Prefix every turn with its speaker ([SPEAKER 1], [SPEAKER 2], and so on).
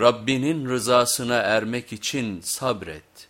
[SPEAKER 1] Rabbinin rızasına ermek için sabret.